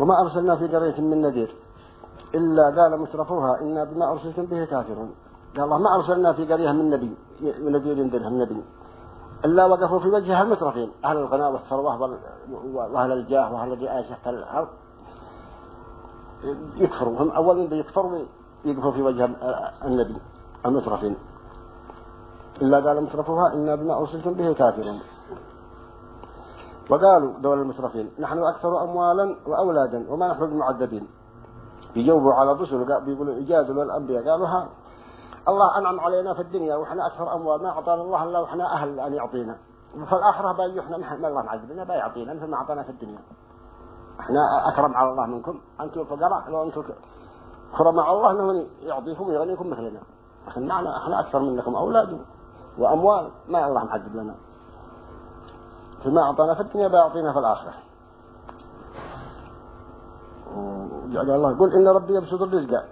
[SPEAKER 1] وما أرسلنا في قرية من نذير إلا قال مترفوها إنا بما أرسلتم به كافرون قال الله ما أرسلنا في قرية من نبي من نذير ينذرهم نبي إلا وقفوا في وجهها المترفين أهل الغناء والثروة وأهل الجاه وأهل الرئاسة تحت الأرض يكفروا هم أولا يكفروا يقفوا في وجه النبي المترفين إلا قال مصرفها إن بما أرسلتم به كافرون وقالوا دول المصرفين نحن أكثر أموالا وأولادا وما نحن بمعذبين بيجوبوا على الرسل بيقولوا إجازوا للأنبياء قالوا ها الله أنعم علينا في الدنيا وإحنا أكثر أموال ما أعطانا الله إلا وإحنا أهل أن يعطينا وفي الآخرة باي إحنا ما الله معذبنا بيعطينا مثل ما أعطانا في الدنيا إحنا أكرم على الله منكم أنتم فقراء لو أنتم كرم على الله إنه يعطيكم ويغنيكم مثلنا معنا إحنا أكثر منكم أولاد وأموال ما الله محدد لنا فيما أعطانا في الدنيا بيعطينا في الآخرة وجعل الله يقول إن ربي يبسط الرزق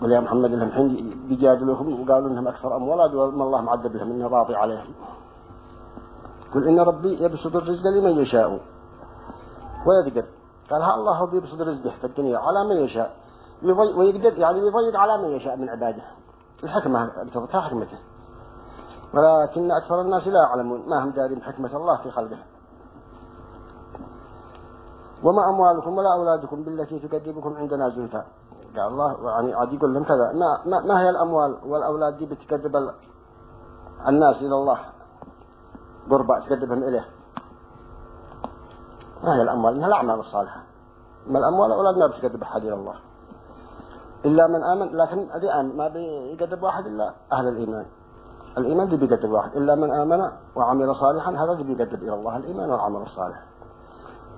[SPEAKER 2] قال يا محمد لهم
[SPEAKER 1] حين بيجادلوهم وقالوا إنهم أكثر أموال ما الله معذب لهم إنه راضي عليهم قل إن ربي يبسط الرزق لمن يشاء ويقدر قال ها الله هو بيبسط رزقه في الدنيا على من يشاء ويقدر يعني يضيق على من يشاء من عباده الحكمة بتضطها حكمته ولكن أكثر الناس لا يعلمون ما هم دارين حكمة الله في خلقه وما أموالكم ولا أولادكم بالتي تقدمكم عندنا زلفا قال الله يعني عاد يقول لهم كذا ما, ما, ما هي الأموال والأولاد دي بتقدم الناس إلى الله قربة تقدمهم إليه ما هي الأموال إنها الأعمال الصالحة ما الأموال والأولاد ما بتقدم أحد إلى الله إلا من آمن لكن هذه آمن ما بيقدم واحد إلا أهل الإيمان الإيمان دي بيقدر واحد إلا من آمن وعمل صالحا هذا اللي بيقدر إلى الله الإيمان والعمل الصالح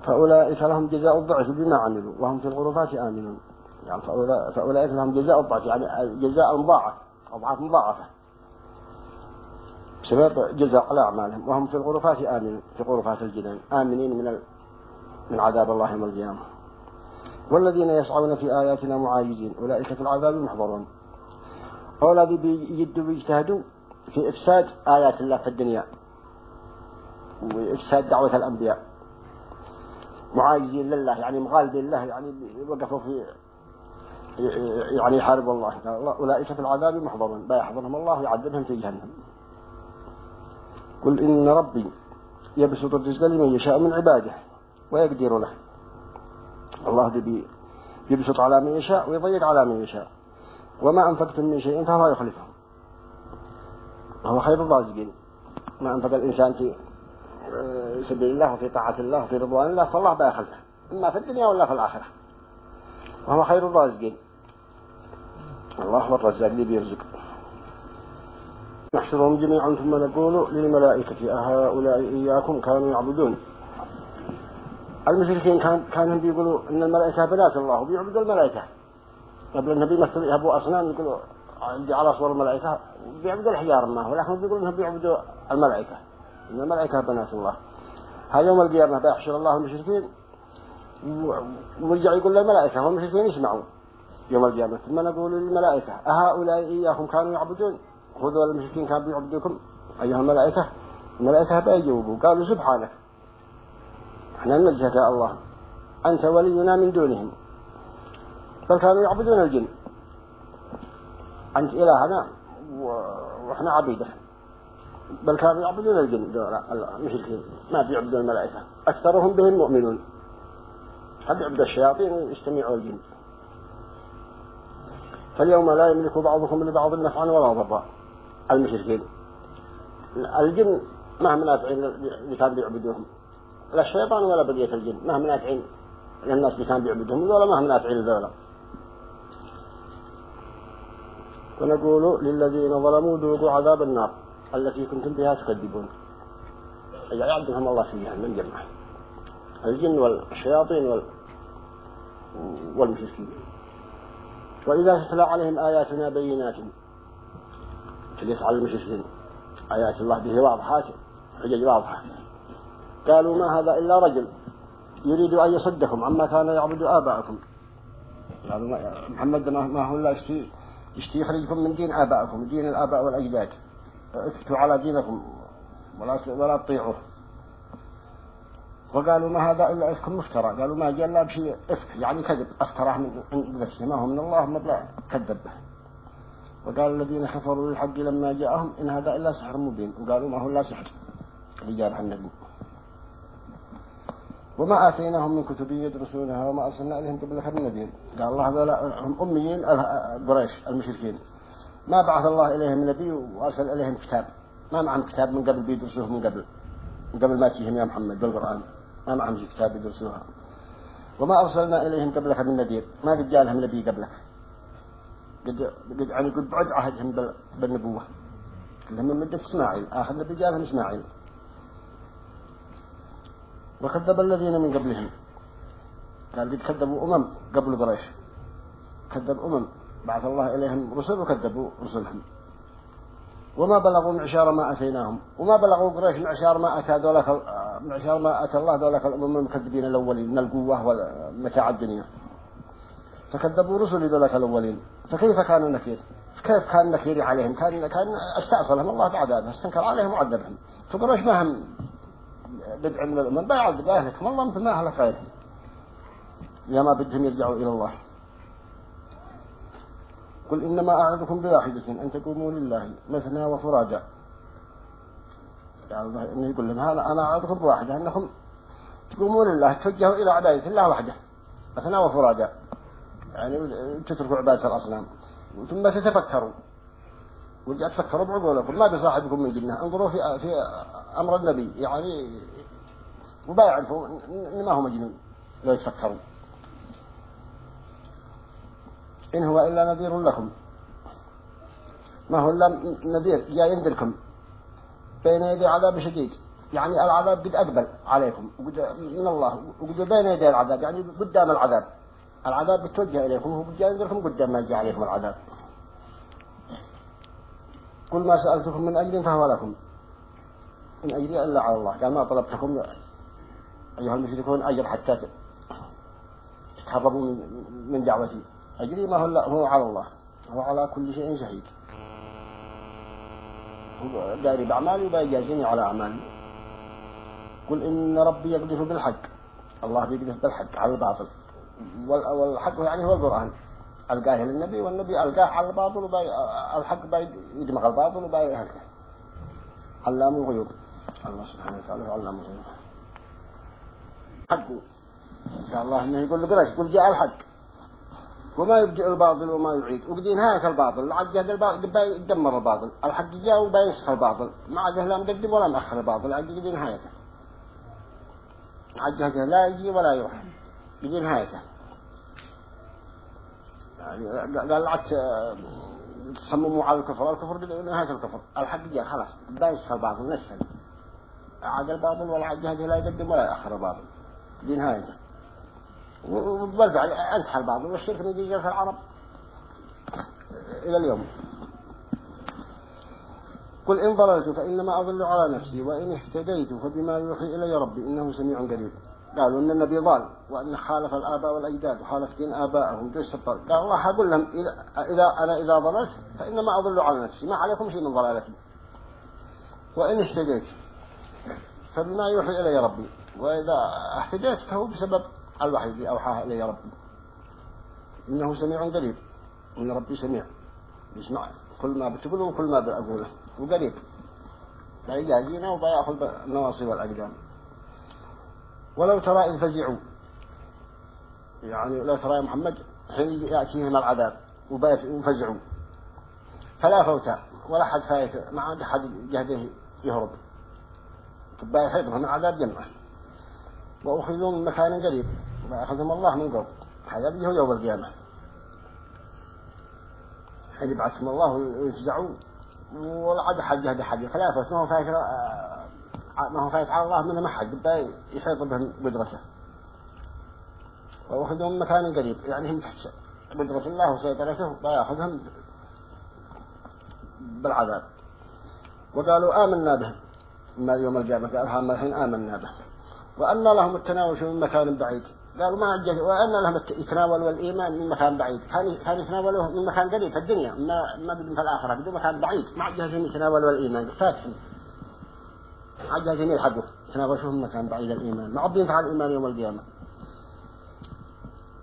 [SPEAKER 1] فأولئك لهم جزاء الضعف بما عملوا وهم في الغرفات آمنون يعني فأولئك لهم جزاء الضعف يعني جزاء مضاعف أضعاف مضاعفة بسبب جزاء على أعمالهم وهم في الغرفات آمنون في غرفات الجنان آمنين من ال... من عذاب الله يوم القيامة والذين يسعون في آياتنا معاجزين أولئك في العذاب محضرون أولئك بيجدوا ويجتهدوا في إفساد آيات الله في الدنيا وإفساد دعوة الأنبياء معاجزين لله يعني مغالبين لله يعني وقفوا في يعني يحارب الله أولئك في العذاب محضرون بيحضرهم الله ويعذبهم في جهنم قل إن ربي يبسط الرزق لمن يشاء من عباده ويقدر له الله دبي يبسط على من يشاء ويضيق على من يشاء وما أنفقتم من شيء فهو يخلفه هو خير الرازقين ما أنفق الإنسان آه، في سبيل الله وفي طاعة الله وفي رضوان الله فالله بيخلفه إما في الدنيا ولا في الآخرة وهو خير الرازقين الله هو الرزاق اللي بيرزق نحشرهم جميعا ثم نقول للملائكة أهؤلاء إياكم كانوا يعبدون المشركين كان كانوا بيقولوا أن الملائكة بنات الله وبيعبدوا الملائكة قبل النبي مثل يهبوا أصنام يقولوا عندي على صور الملائكة بيعبدوا الحجار ما هو لكن بيقولوا انهم بيعبدوا الملائكة ان الملائكة بنات الله هاي يوم القيامة بيحشر الله المشركين ويرجع يقول للملائكة والمشركين يسمعوا يوم القيامة ثم نقول للملائكة أهؤلاء إياكم كانوا يعبدون خذوا المشركين كانوا بيعبدوكم أيها الملائكة الملائكة بيجاوبوا قالوا سبحانك احنا ننزهك الله أنت ولينا من دونهم بل كانوا يعبدون الجن أنت إلهنا وإحنا عبيده بل كانوا يعبدون الجن المشركين ما بيعبدون الملائكة أكثرهم بهم مؤمنون قد يعبد الشياطين ويجتمعوا الجن فاليوم لا يملك بعضهم لبعض نفعا ولا ضرا المشركين الجن ما هم نافعين اللي كانوا بيعبدوهم لا الشيطان ولا بقية الجن ما هم نافعين للناس اللي كانوا بيعبدوهم ولا ما هم نافعين ذولا ونقول للذين ظلموا ذوقوا عذاب النار التي كنتم بها تكذبون يعذبهم الله في من جمع الجن والشياطين وال... والمشركين وإذا تتلى عليهم آياتنا بينات تليت على المشركين آيات الله به واضحات حجج واضحة قالوا ما هذا إلا رجل يريد أن يصدكم عما كان يعبد ابائكم. قالوا محمد ما هو إلا يشتري يشتي يخرجكم من دين آبائكم دين الآباء والأجداد اثبتوا على دينكم ولا ولا تطيعوه وقالوا ما هذا إلا إفك مفترى قالوا ما جاء بشيء إفك يعني كذب أفتراه من عند نفسه ما هو من الله مبلغ كذب وقال الذين كفروا للحق لما جاءهم إن هذا إلا سحر مبين وقالوا ما هو إلا سحر رجال عن النبي وما آتيناهم من كتب يدرسونها وما أرسلنا إليهم قبل من نذير قال الله هذا هم أميين قريش المشركين ما بعث الله إليهم نبي وأرسل إليهم كتاب ما معهم كتاب من قبل بيدرسوه من قبل من قبل ما تجيهم يا محمد بالقرآن ما معهم كتاب يدرسوها وما أرسلنا إليهم قبلك من نذير ما قد جاء لهم نبي قبلك قد قد يعني قد بعد عهدهم بالنبوة لهم من مدة إسماعيل آخر نبي جاء لهم إسماعيل وكذب الذين من قبلهم قال قد كذبوا أمم قبل قريش كذب أمم بعث الله إليهم رسل وكذبوا رسلهم وما بلغوا معشار ما أتيناهم وما بلغوا قريش معشار ما أتى دولك آه، معشار ما أتى الله دولك الأمم المكذبين الأولين من القوة والمتاع الدنيا فكذبوا رسل دولك الأولين فكيف كان النكير كيف كان نكيري عليهم كان كان استأصلهم الله بعذابه استنكر عليهم وعذبهم فقريش ما هم بدع من الأمم ذلك أهلكم الله مثل ما أهلك غيرهم يا ما بدهم يرجعوا إلى الله قل إنما أعظكم بواحدة أن تقوموا لله مثنى وفراجع يعني يقول لهم أنا أعظكم بواحدة أنكم تقوموا لله توجهوا إلى عبادة الله وحده مثنى وفراجع يعني تتركوا عبادة الأصنام ثم تتفكروا ربع فكروا بعقولهم ما بصاحبكم من جنة انظروا في في امر النبي يعني وبا يعرفوا ان ما هو مجنون لو يتفكروا إن هو إلا نذير لكم ما هو إلا نذير جاي ينذركم بين يدي عذاب شديد يعني العذاب قد أقبل عليكم وقد من الله وقد بين يدي العذاب يعني قدام العذاب العذاب بتوجه إليكم هو جاي ينذركم قدام ما يجي عليكم العذاب قل ما سألتكم من أجل فهو لكم من أجري إلا على الله قال ما طلبتكم أيها المشركون أجر حتى تتحربوا من دعوتي أجري ما هو, هو على الله هو على كل شيء شهيد داري بأعمالي وبيجازيني على أعمالي قل إن ربي يقذف بالحق الله بيقذف بالحق على الباطل والحق يعني هو القرآن ألقاه للنبي والنبي ألقاه على الباطل وباي الحق باي يدمغ الباطل وباي هكذا علام الغيوب الله سبحانه وتعالى علام الغيوب حقه قال الله انه يقول لقرش يقول جاء الحق وما يبدع الباطل وما يعيد وبدي نهاية الباطل العقد هذا الباطل يدمر الباطل الحق جاء وبينسخ الباطل ما عاد لا مقدم ولا مأخر الباطل العقد بدي نهايته عد لا يجي ولا يروح بدي نهايته يعني قال لا تصمموا على الكفر الكفر بدء نهاية الكفر جاء خلاص بايس بعض الناس عاد الباطل ولا الجهد لا يقدم ولا يأخر الباطل بنهايته وبالفعل انتهى الباطل والشرك جاء في العرب إلى اليوم قل إن ضللت فإنما أضل على نفسي وإن اهتديت فبما يوحي إلي ربي إنه سميع قريب قالوا ان النبي ضال وان خالف الاباء والاجداد وخالف دين ابائهم جوز الضلال قال الله اقول لهم اذا انا اذا ضللت فانما اضل على نفسي ما عليكم شيء من ضلالتي وان اهتديت فبما يوحي الي ربي واذا اهتديت فهو بسبب الوحي الذي اوحاه الي ربي انه سميع قريب ان ربي سميع يسمع كل ما بتقوله وكل ما بقوله وقريب فيجازينا وبياخذ بالنواصي والاقدام ولو ترى إن فزعوا يعني لو ترى يا محمد حين يأتيهم العذاب وفزعوا فلا فوتا ولا حد فايت ما عاد حد جهده يهرب تبا يحيطهم عذاب جنة وأخذوا من مكان قريب وأخذهم الله من قرب هذا بيجوا يوم القيامة حين يبعثهم الله ويفزعوا ولا عاد حد جهده حد فلا فوت ما ما هو خايف على الله منه ما حد يحيط بهم قدرته ويأخذهم مكان قريب يعني هم تحت قدرة الله وسيطرته بياخذهم بالعذاب وقالوا آمنا به ما يوم القيامة قال هم الحين آمنا به وأن لهم التناول من مكان بعيد قالوا ما عجز وأن لهم يتناولوا الإيمان من مكان بعيد كان كان يتناولوه من مكان قريب في الدنيا ما ما بدهم في الآخرة بدهم مكان بعيد ما عجزهم يتناولوا الإيمان فاتهم عجل جميل حقك احنا بشوف مكان بعيد الايمان ما عاد ينفع الايمان يوم القيامه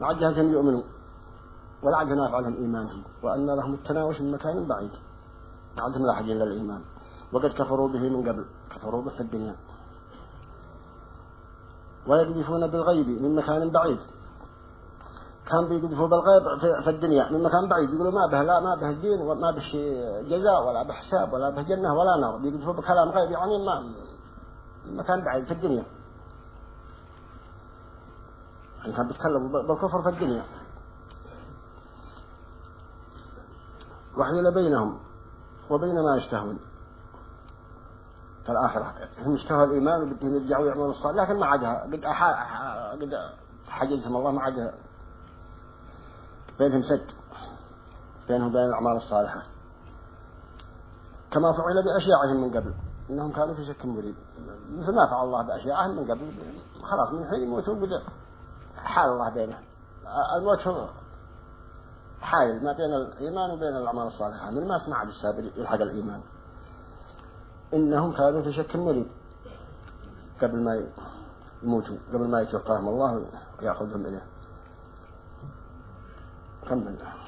[SPEAKER 1] ما عاد جهزهم يؤمنوا ولا عاد نافع لهم ايمانهم وان لهم التناوش من مكان بعيد ما عادهم لاحقين للايمان وقد كفروا به من قبل كفروا به في الدنيا ويقذفون بالغيب من مكان بعيد كان بيقذفوا بالغيب في الدنيا من مكان بعيد يقولوا ما به لا ما به دين وما به جزاء ولا به حساب ولا به جنة ولا نار بيقذفوا بكلام غيب يعني ما مكان بعيد في الدنيا يعني كان بيتكلم بالكفر في الدنيا وحيل بينهم وبين ما يشتهون في الآخرة هم اشتهوا الإيمان وبدهم يرجعوا يعملوا الصالح لكن ما عادها قد قد حجزهم الله ما عادها بينهم سد بينهم بين الأعمال الصالحة كما فعل بأشياعهم من قبل إنهم كانوا في شك مريب مثل ما فعل الله بأشياء من قبل خلاص من حين يموتون بدأ حال الله بينهم الموت هو حائل ما بين الإيمان وبين الأعمال الصالحة من ما سمع بالسابر يلحق الإيمان إنهم كانوا في شك مريب قبل ما يموتوا قبل ما يتوفاهم الله ويأخذهم إليه كمل